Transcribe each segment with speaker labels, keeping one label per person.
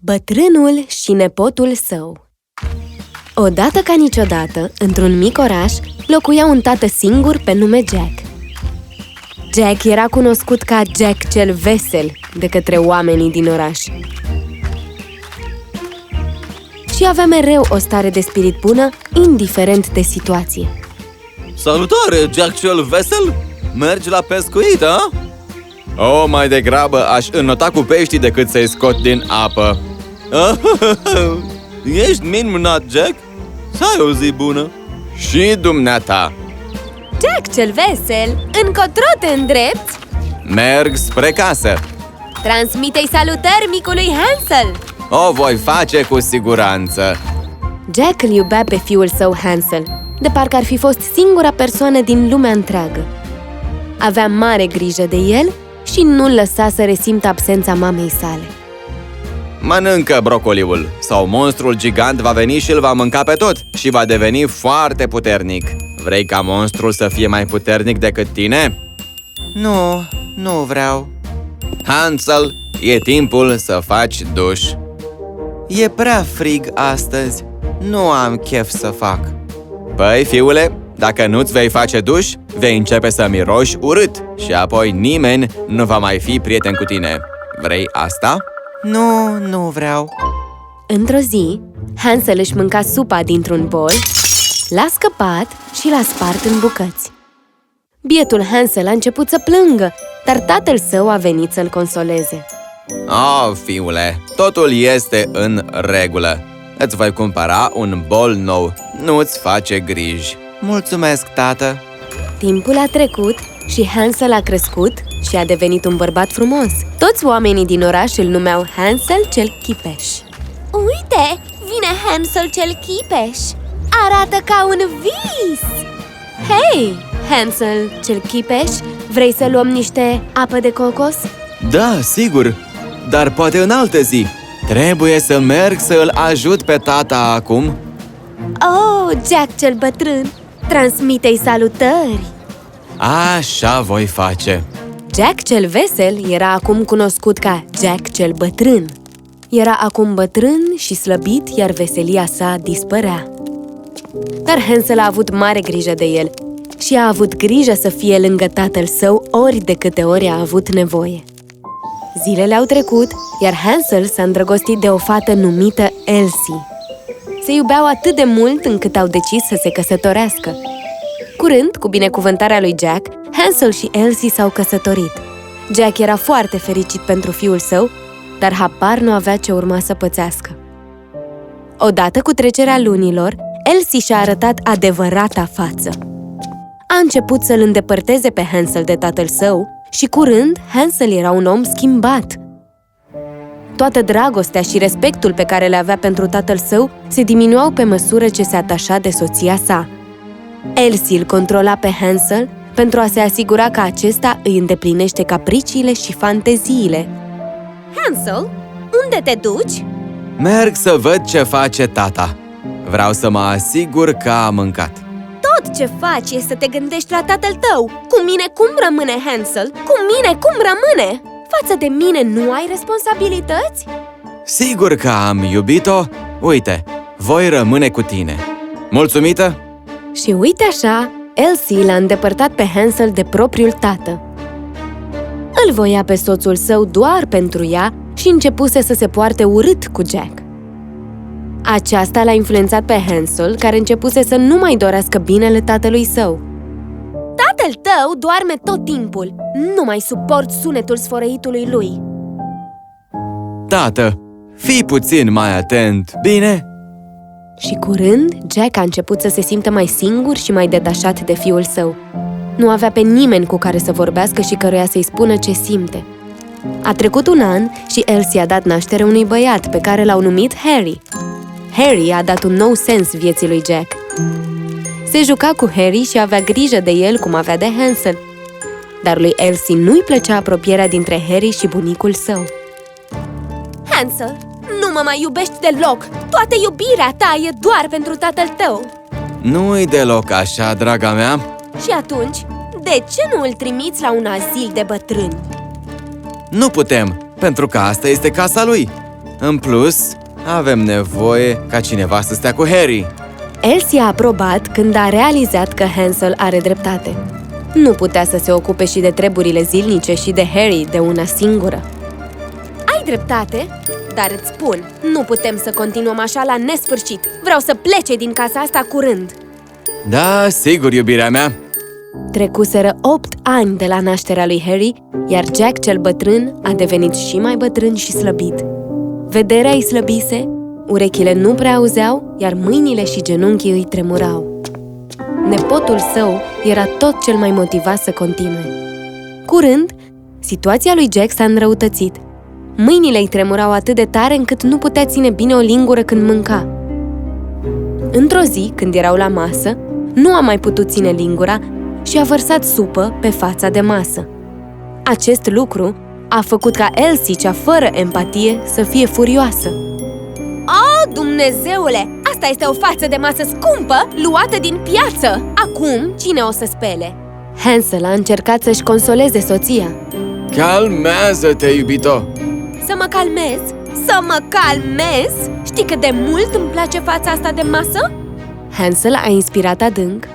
Speaker 1: Bătrânul și nepotul său Odată ca niciodată, într-un mic oraș, locuia un tată singur pe nume Jack. Jack era cunoscut ca Jack cel vesel de către oamenii din oraș. Și avea mereu o stare de spirit bună, indiferent de situație.
Speaker 2: Salutare, Jack cel vesel! Mergi la pescuit, a? O, mai degrabă aș înnota cu peștii decât să-i scot din apă. Ești minunat, Jack? Să ai o zi bună! Și dumneata!
Speaker 1: Jack cel vesel, încotro te îndrepți?
Speaker 2: Merg spre casă!
Speaker 1: Transmite-i salutări micului Hansel!
Speaker 2: O voi face cu siguranță!
Speaker 1: Jack îl iubea pe fiul său Hansel, de parcă ar fi fost singura persoană din lumea întreagă. Avea mare grijă de el și nu-l lăsa să resimtă absența mamei sale.
Speaker 2: Mănâncă brocoliul, sau monstrul gigant va veni și îl va mânca pe tot și va deveni foarte puternic. Vrei ca monstrul să fie mai puternic decât tine? Nu, nu vreau. Hansel, e timpul să faci duș. E prea frig astăzi. Nu am chef să fac. Păi, fiule, dacă nu-ți vei face duș, vei începe să miroși urât și apoi nimeni nu va mai fi prieten cu tine. Vrei asta? Nu, nu vreau.
Speaker 1: Într-o zi, Hansel își mânca supa dintr-un bol, l-a scăpat și l-a spart în bucăți. Bietul Hansel a început să plângă, dar tatăl său a venit să-l consoleze.
Speaker 2: Oh, fiule, totul este în regulă. Îți voi cumpăra un bol nou. Nu-ți face griji. Mulțumesc, tată!
Speaker 1: Timpul a trecut și Hansel a crescut și a devenit un bărbat frumos. Toți oamenii din oraș îl numeau Hansel cel Chipeș.
Speaker 3: Uite, vine Hansel cel Chipeș! Arată ca un vis!
Speaker 1: Hei, Hansel cel Chipeș, vrei să luăm niște apă de cocos?
Speaker 2: Da, sigur, dar poate în altă zi. Trebuie să merg să îl ajut pe tata acum.
Speaker 1: Oh, Jack cel bătrân, transmite-i salutări!
Speaker 2: Așa voi face.
Speaker 1: Jack cel vesel era acum cunoscut ca Jack cel bătrân. Era acum bătrân și slăbit, iar veselia sa dispărea. Dar Hansel a avut mare grijă de el și a avut grijă să fie lângă tatăl său ori de câte ori a avut nevoie. Zilele au trecut, iar Hansel s-a îndrăgostit de o fată numită Elsie. Se iubeau atât de mult încât au decis să se căsătorească. Curând, cu binecuvântarea lui Jack, Hansel și Elsie s-au căsătorit. Jack era foarte fericit pentru fiul său, dar habar nu avea ce urma să pățească. Odată cu trecerea lunilor, Elsie și-a arătat adevărata față. A început să-l îndepărteze pe Hansel de tatăl său și curând Hansel era un om schimbat. Toată dragostea și respectul pe care le avea pentru tatăl său se diminuau pe măsură ce se atașa de soția sa. Elsie îl controla pe Hansel pentru a se asigura că acesta îi îndeplinește capriciile și fanteziile.
Speaker 3: Hansel, unde te duci?
Speaker 2: Merg să văd ce face tata. Vreau să mă asigur că a mâncat.
Speaker 3: Tot ce faci e să te gândești la tatăl tău Cu mine cum rămâne Hansel? Cu mine cum rămâne? Față de mine nu ai responsabilități?
Speaker 2: Sigur că am iubit-o. Uite, voi rămâne cu tine. Mulțumită?
Speaker 1: Și uite așa, Elsie l-a îndepărtat pe Hansel de propriul tată. Îl voia pe soțul său doar pentru ea și începuse să se poarte urât cu Jack. Aceasta l-a influențat pe Hansel, care începuse să nu mai dorească binele tatălui său.
Speaker 3: Tatăl tău doarme tot timpul Nu mai suport sunetul sfărăitului lui
Speaker 2: Tată, fii puțin mai atent, bine?
Speaker 1: Și curând, Jack a început să se simtă mai singur și mai detașat de fiul său. Nu avea pe nimeni cu care să vorbească și căruia să-i spună ce simte. A trecut un an și Elsie a dat naștere unui băiat pe care l-au numit Harry. Harry a dat un nou sens vieții lui Jack. Se juca cu Harry și avea grijă de el cum avea de Hansel. Dar lui Elsie nu-i plăcea apropierea dintre Harry și bunicul său.
Speaker 3: Hansel, nu mă mai iubești deloc Toată iubirea ta e doar pentru tatăl tău
Speaker 2: Nu-i deloc așa, draga mea.
Speaker 3: Și atunci, De ce nu îl trimiți la un azil de bătrâni?
Speaker 2: Nu putem, pentru că asta este casa lui. În plus, avem nevoie ca cineva să stea cu Harry.
Speaker 1: Elsie a aprobat când a realizat că Hansel are dreptate. Nu putea să se ocupe și de treburile zilnice și de Harry de una singură.
Speaker 3: Ai dreptate, dar îți spun, nu putem să continuăm așa la nesfârșit. Vreau să plece din casa asta curând.
Speaker 2: Da, sigur, iubirea mea.
Speaker 1: Trecuseră 8 ani de la nașterea lui Harry, iar Jack cel bătrân a devenit și mai bătrân și slăbit. Vederea îi slăbise, urechile nu prea auzeau, iar mâinile și genunchii îi tremurau. Nepotul său era tot cel mai motivat să continue. Curând, situația lui Jack s-a înrăutățit. Mâinile îi tremurau atât de tare încât nu putea ține bine o lingură când mânca. Într-o zi, când erau la masă, nu a mai putut ține lingura și a vărsat supă pe fața de masă. Acest lucru a făcut ca Elsie, cea fără empatie, să fie furioasă.
Speaker 3: Oh, Dumnezeule! Asta este o față de masă scumpă, luată din piață! Acum, cine o să spele?
Speaker 1: Hansel a încercat să-și consoleze soția.
Speaker 2: Calmează-te, iubito!
Speaker 3: Să mă calmez? Să mă calmez? Știi cât de mult îmi place fața asta de masă?
Speaker 1: Hansel a inspirat adânc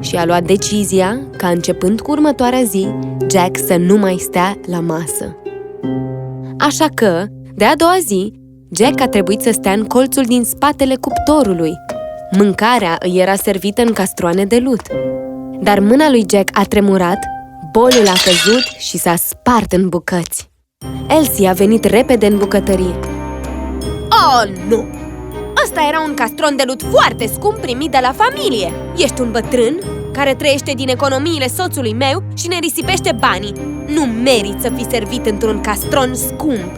Speaker 1: și a luat decizia ca începând cu următoarea zi, Jack să nu mai stea la masă. Așa că, de a doua zi, Jack a trebuit să stea în colțul din spatele cuptorului. Mâncarea îi era servită în castroane de lut. Dar mâna lui Jack a tremurat, bolul a căzut și s-a spart în bucăți. Elsie a venit repede în bucătărie.
Speaker 3: Oh, nu! Ăsta era un castron de lut foarte scump primit de la familie Ești un bătrân care trăiește din economiile soțului meu și ne risipește banii Nu meriți să fii servit într-un castron scump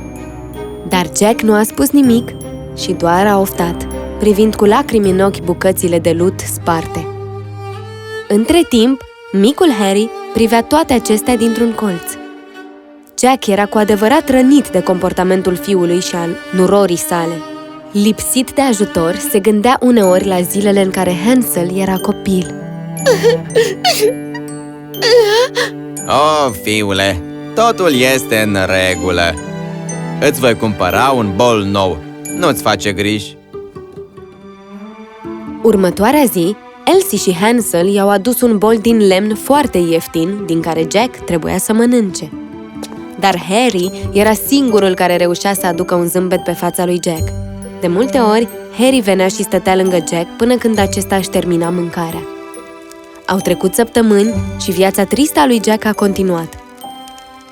Speaker 1: Dar Jack nu a spus nimic și doar a oftat, privind cu lacrimi în ochi bucățile de lut sparte. Între timp, micul Harry privea toate acestea dintr-un colț. Jack era cu adevărat rănit de comportamentul fiului și al nurorii sale. Lipsit de ajutor, se gândea uneori la zilele în care Hansel era copil.
Speaker 2: Oh, fiule, totul este în regulă. Îți voi cumpăra un bol nou. Nu-ți face griji.
Speaker 1: Următoarea zi, Elsie și Hansel i-au adus un bol din lemn foarte ieftin, din care Jack trebuia să mănânce. Dar Harry era singurul care reușea să aducă un zâmbet pe fața lui Jack. De multe ori, Harry venea și stătea lângă Jack până când acesta își termina mâncarea. Au trecut săptămâni și viața tristă a lui Jack a continuat.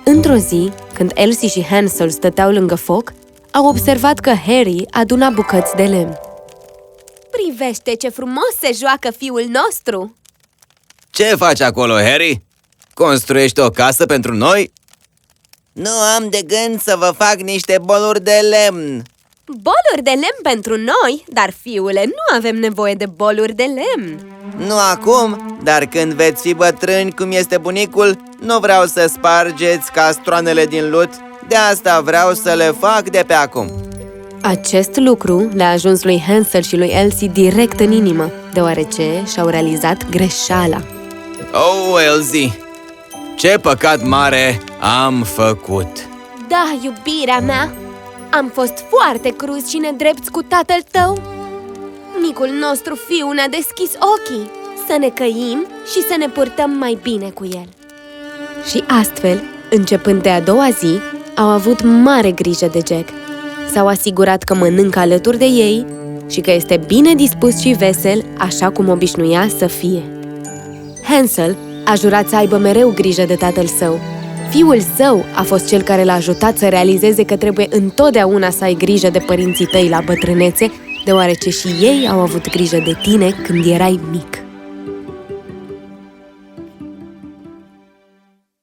Speaker 1: Într-o zi, când Elsie și Hansel stăteau lângă foc, au observat că Harry aduna bucăți de lemn.
Speaker 3: Privește ce frumos se joacă fiul nostru!
Speaker 2: Ce faci acolo, Harry? Construiești o casă pentru noi?
Speaker 4: Nu am de gând să vă fac niște boluri de lemn
Speaker 3: Boluri de lemn pentru noi, dar fiule, nu avem nevoie de boluri de lemn
Speaker 4: Nu acum, dar când veți fi bătrâni cum este bunicul Nu vreau să spargeți castroanele din lut De asta vreau să le fac de pe acum
Speaker 1: Acest lucru le-a ajuns lui Hansel și lui Elsie direct în inimă, deoarece și-au realizat greșeala.
Speaker 2: Oh, Elsie, ce păcat mare am făcut!
Speaker 3: Da, iubirea mea, am fost foarte cruz și nedrepți cu tatăl tău Micul nostru fiu ne-a deschis ochii. Să ne căim și să ne purtăm mai bine cu el.
Speaker 1: Și astfel, începând de a doua zi, au avut mare grijă de Jack. S-au asigurat că mănâncă alături de ei și că este bine dispus și vesel, așa cum obișnuia să fie. Hansel a jurat să aibă mereu grijă de tatăl său. Fiul său a fost cel care l-a ajutat să realizeze că trebuie întotdeauna să ai grijă de părinții tăi la bătrânețe, deoarece și ei au avut grijă de tine când erai mic.